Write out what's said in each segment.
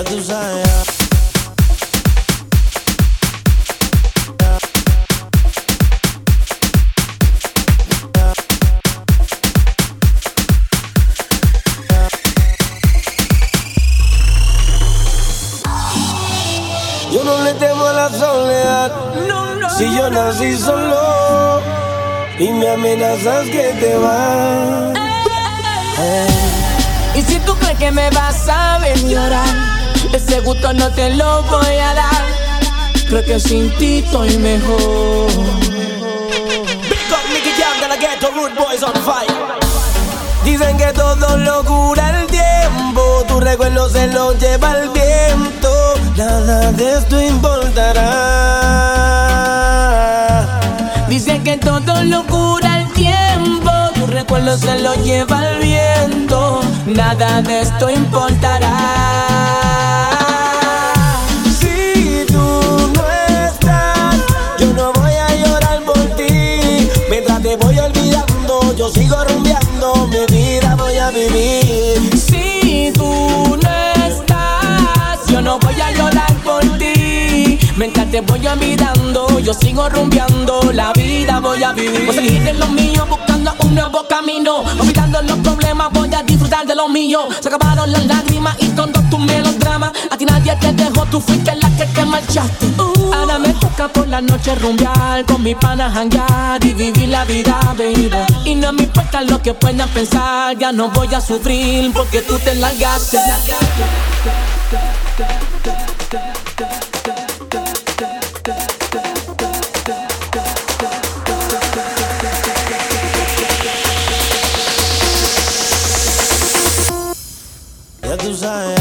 Ya tú sabes. Yo no le temo a la soledad. Si yo nací solo y me amenazas que te vas. Y si tú crees que me vas a ver llorar, ese gusto no te lo voy a dar. Creo que sin ti estoy mejor. Big up Nicky Jam de la Ghetto Root Boys on fire. Dicen que todo lo cura el tiempo, tu recuerdo se lo lleva el viento. Nada de esto importará. Dicen que todo lo cura el tiempo, tu recuerdo se lo lleva el viento. Nada de esto importará. Sigo rumbeando, mi vida voy a vivir. Si tú no estás, yo no voy a llorar por ti. Mientras te voy olvidando, yo sigo rumbeando, la vida voy a vivir. Voy a seguir en lo mío, buscando un nuevo camino. Olvidando los problemas, voy a disfrutar de lo mío. Se acabaron las lágrimas y con la noche rumbear, con mi pana janguear y vivir la vida, baby. Y no me importa lo que puedan pensar, ya no voy a sufrir porque tú te largaste. Ya tú sabes.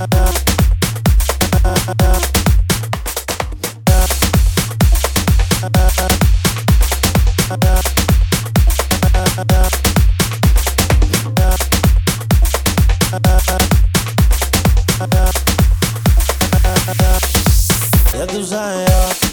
Я тут занят